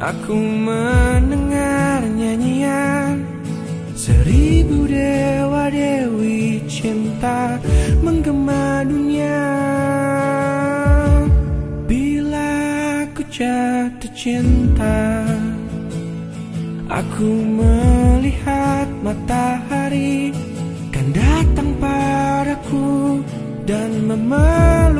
Aku mendengar nyanyian Seribu dewa dewi cinta Menggema dunia. Bila ku jatuh cinta Aku melihat matahari Kan datang padaku Dan memeluk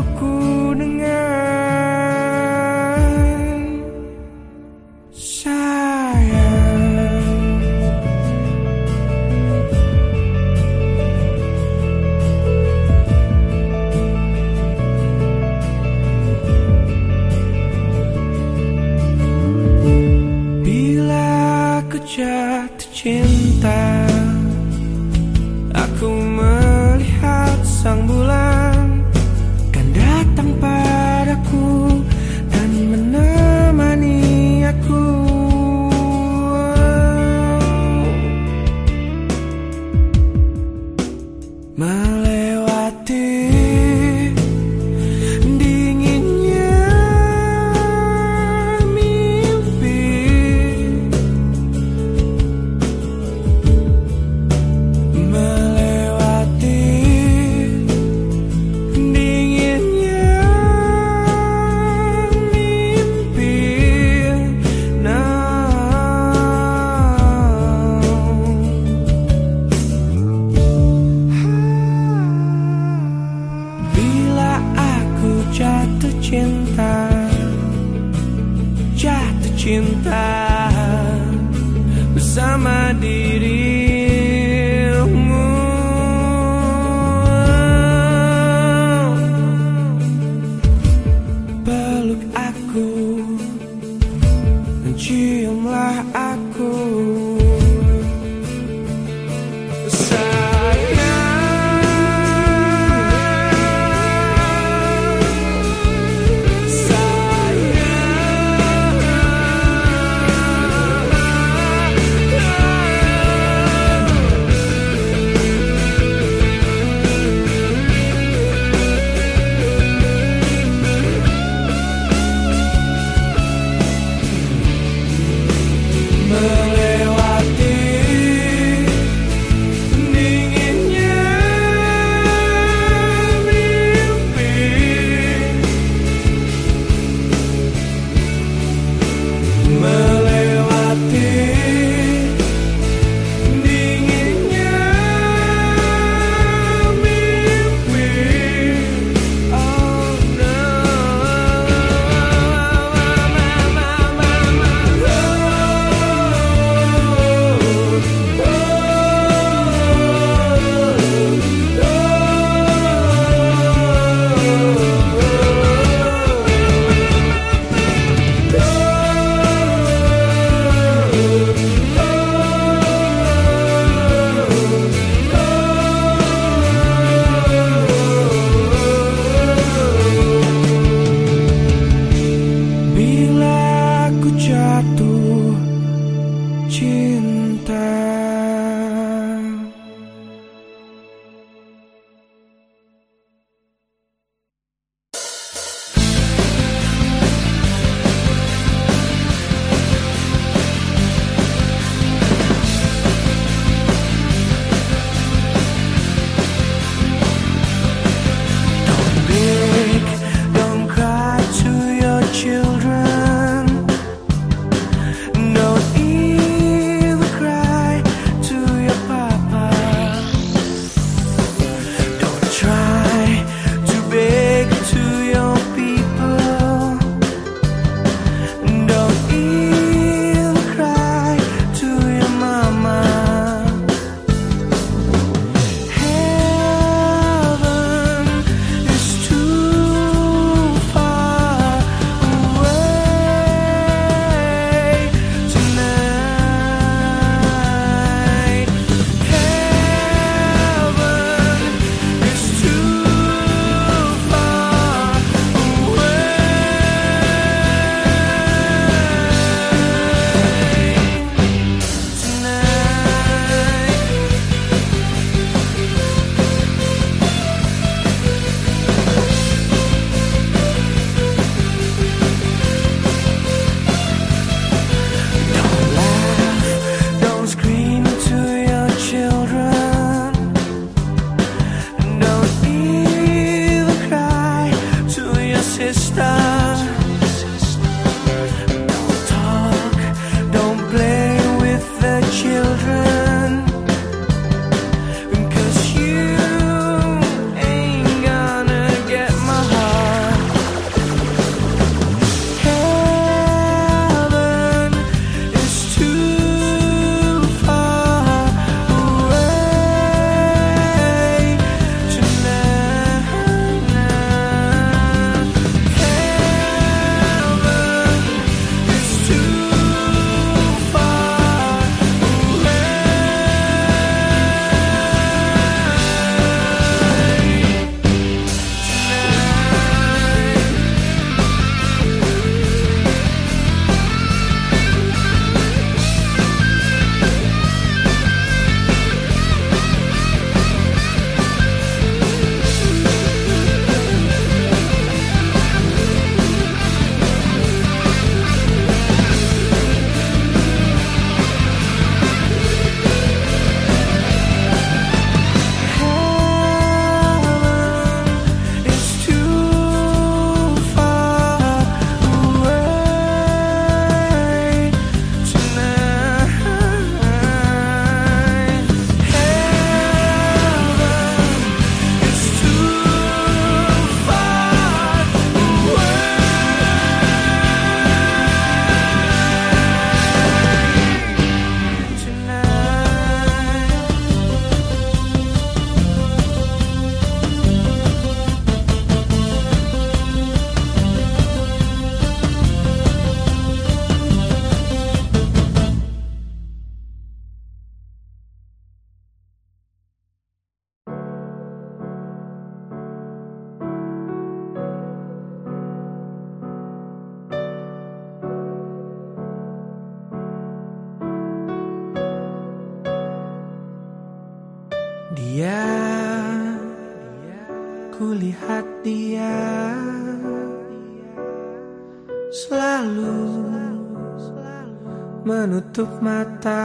Menutup mata.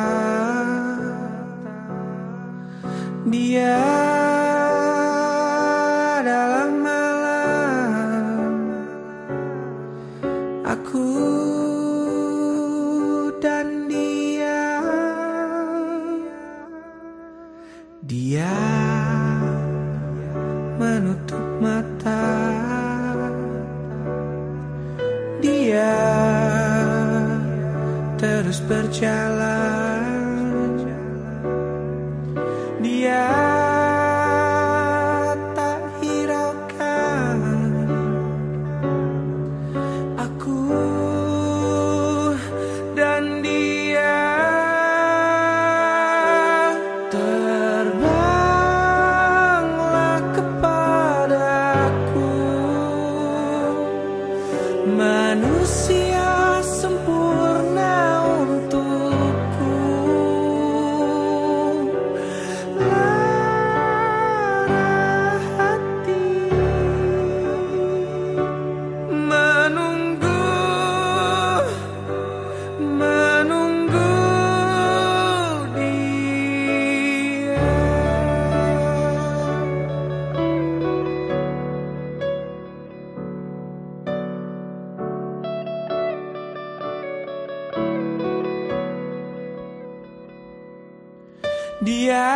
Dia Dia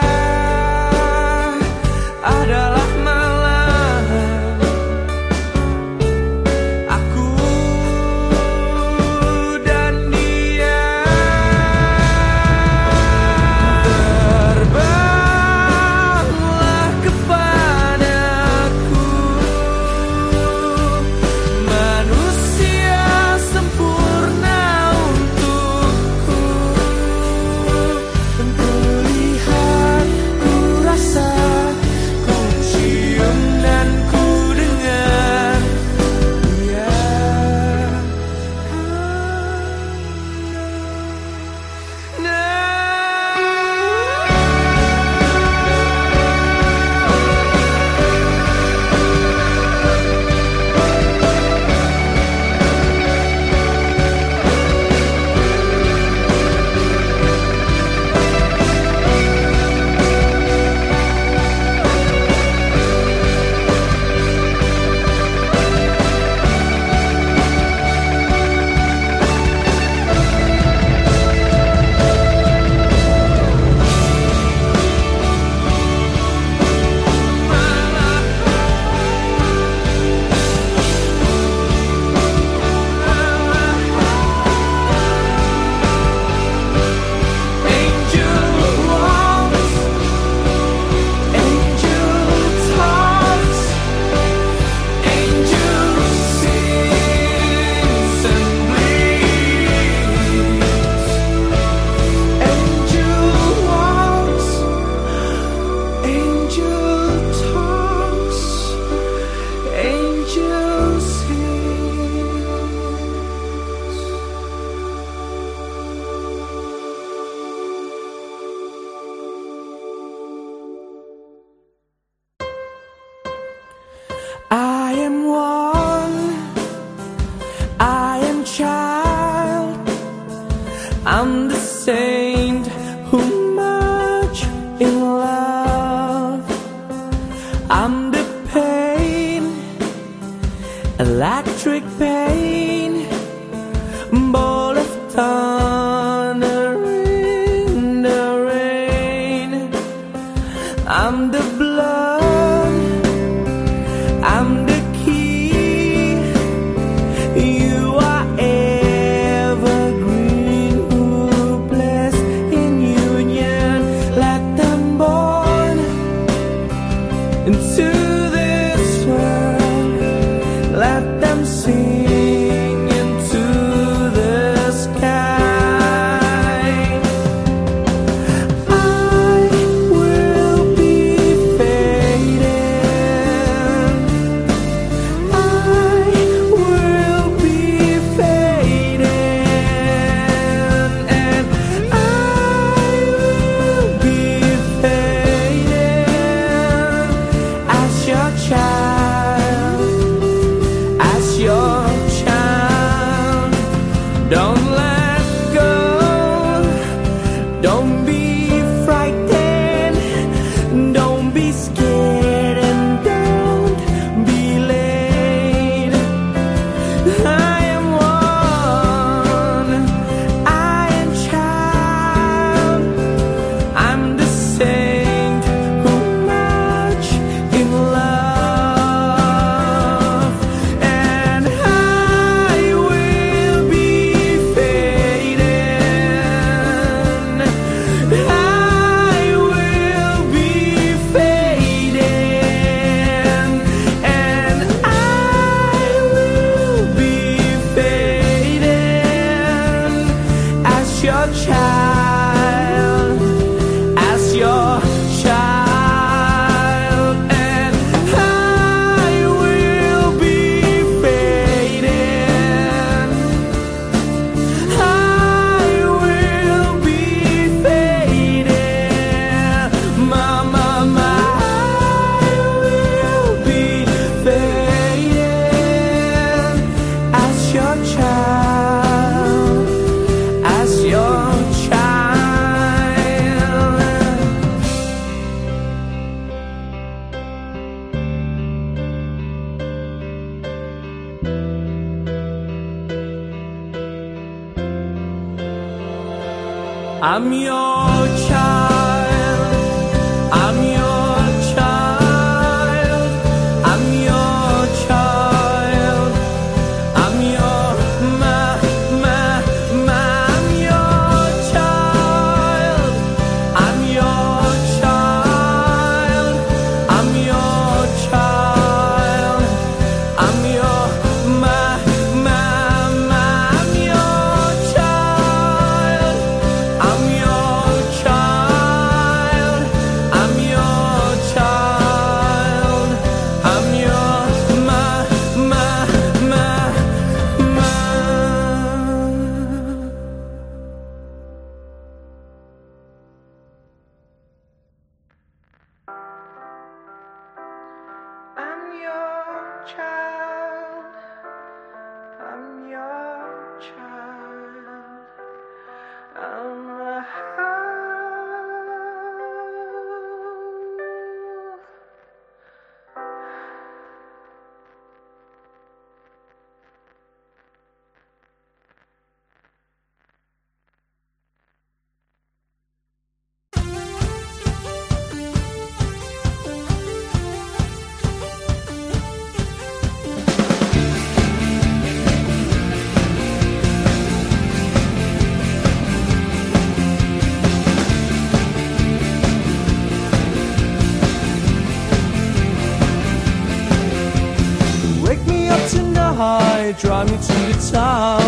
drive me to the town.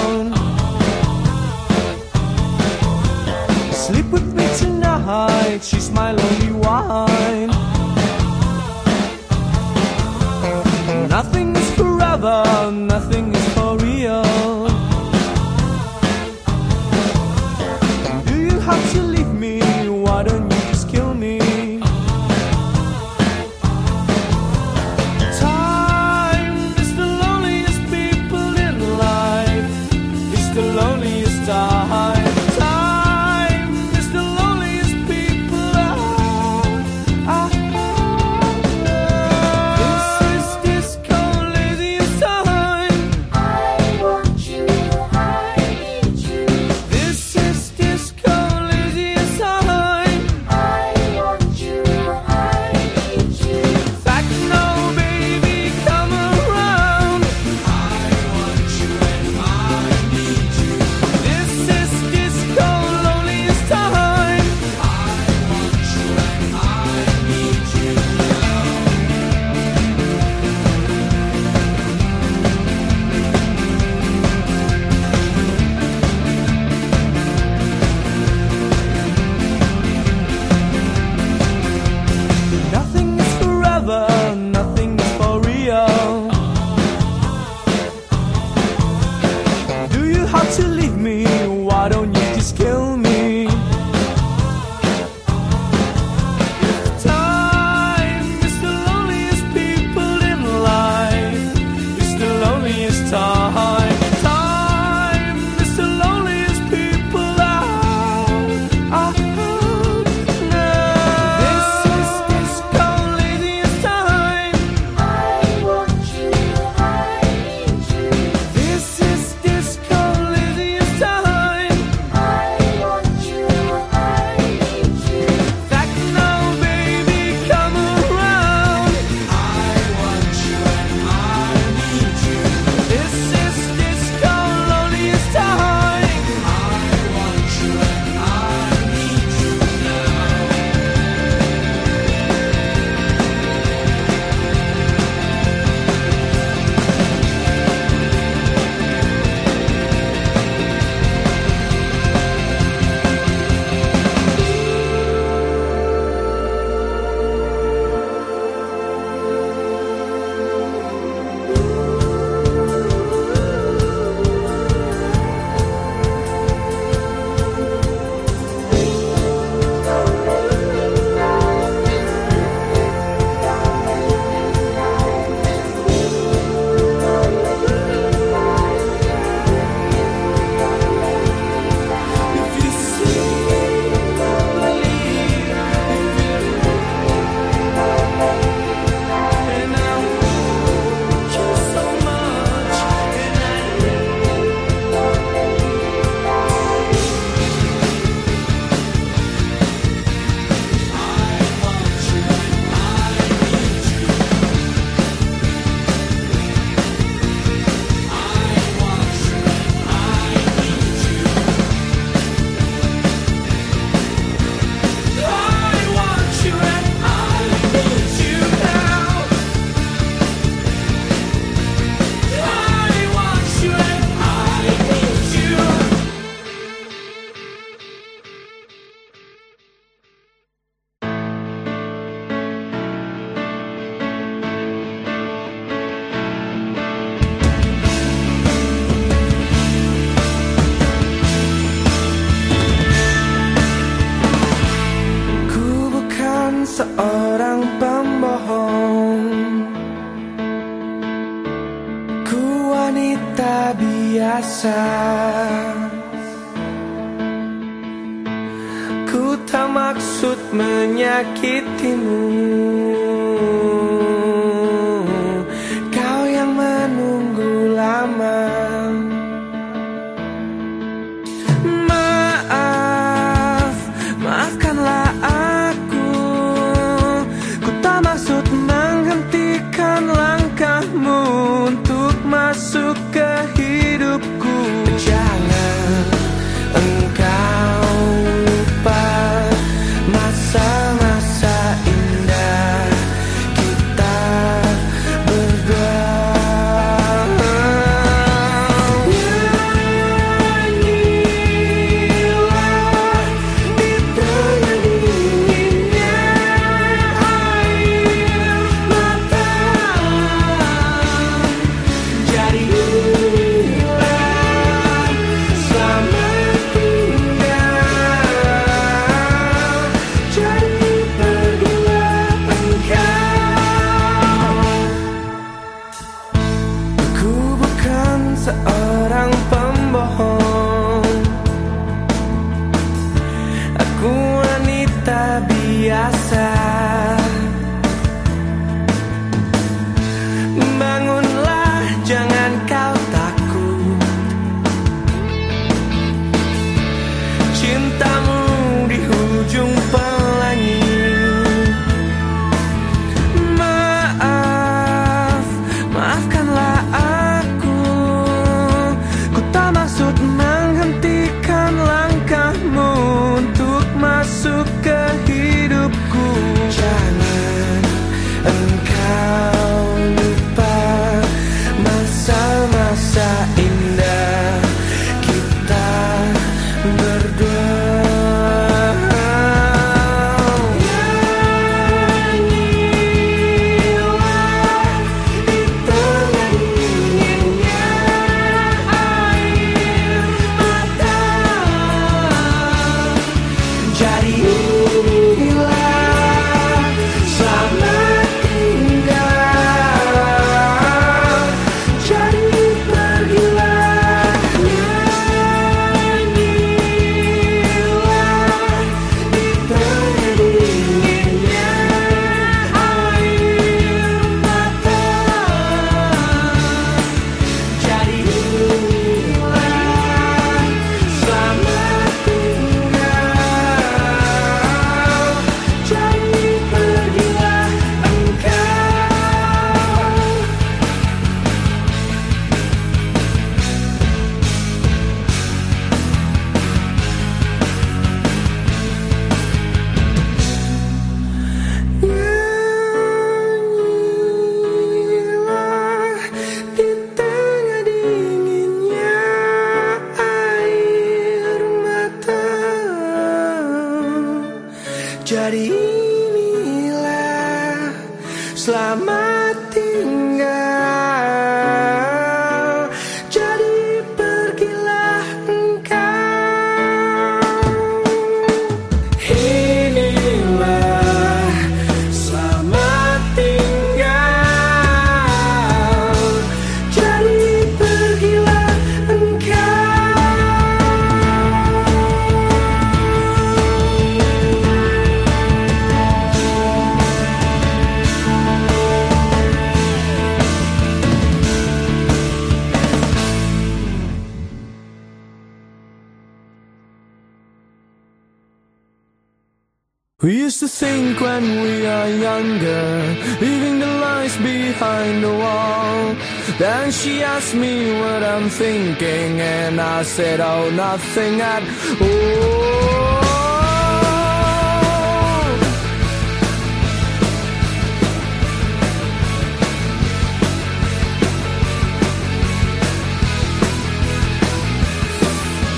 asked me what I'm thinking, and I said, oh, nothing at all.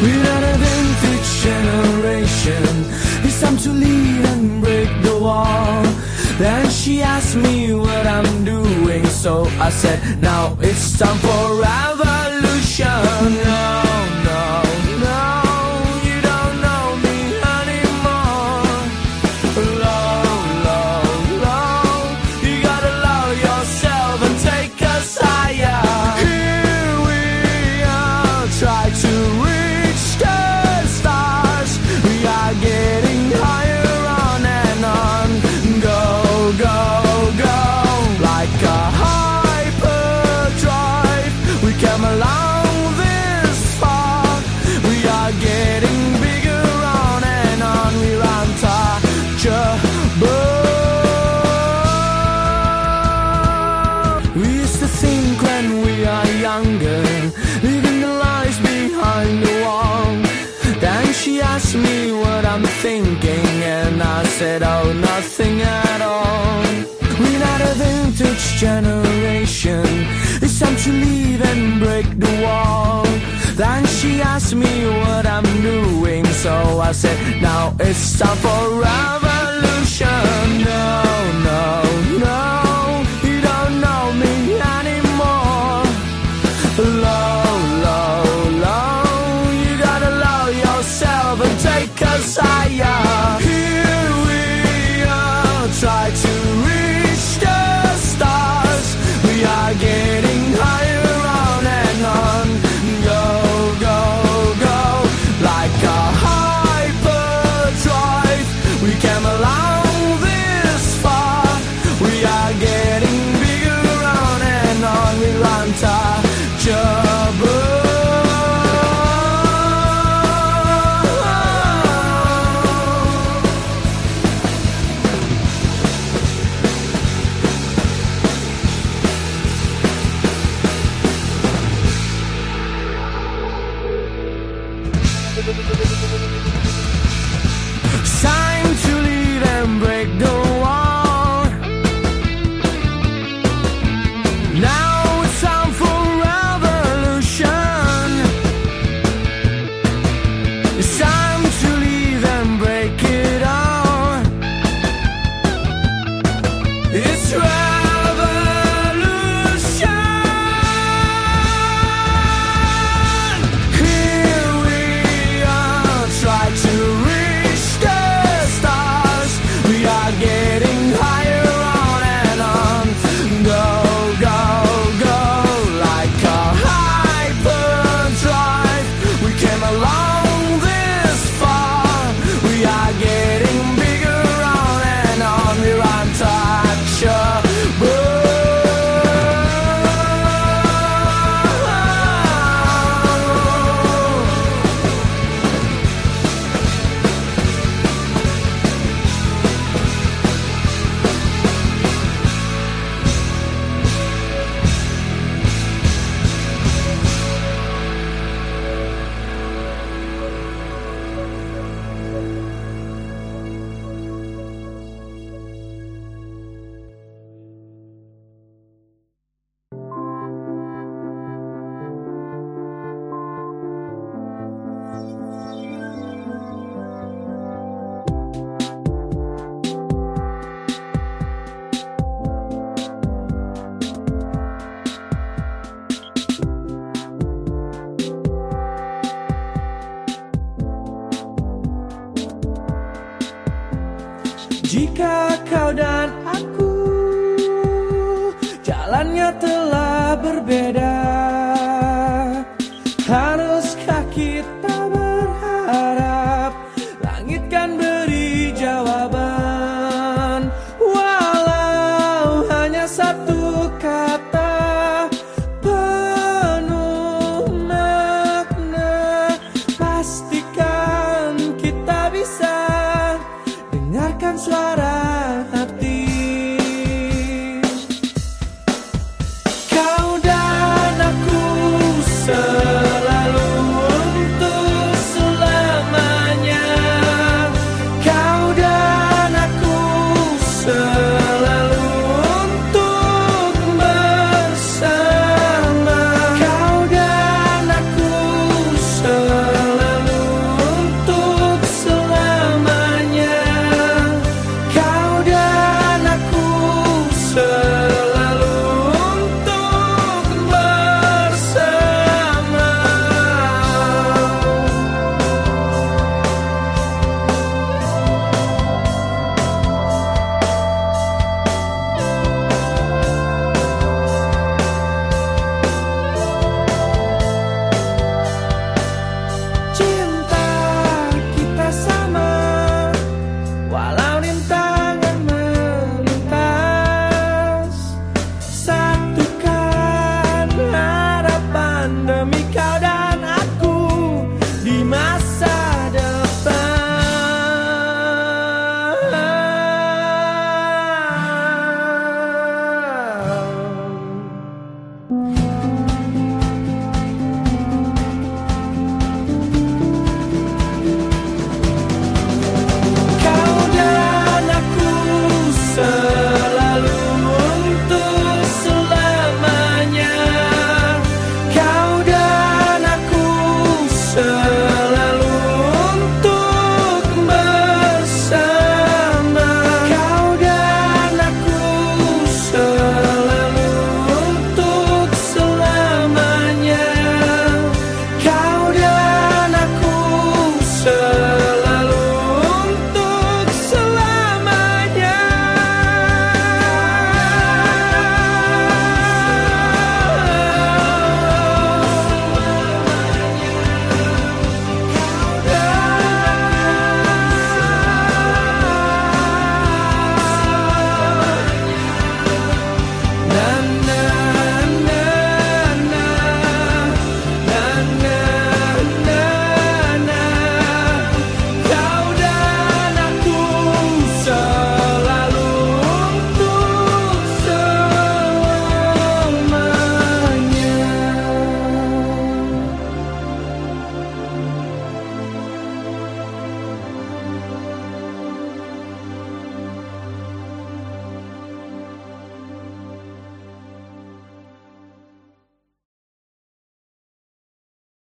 We're not a vintage generation It's time to lead and break the wall Then she asked me what I'm doing So I said, nothing time for nothing at all. We're not a vintage generation. It's time to leave and break the wall. Then she asked me what I'm doing, so I said, Now it's time for revolution. No.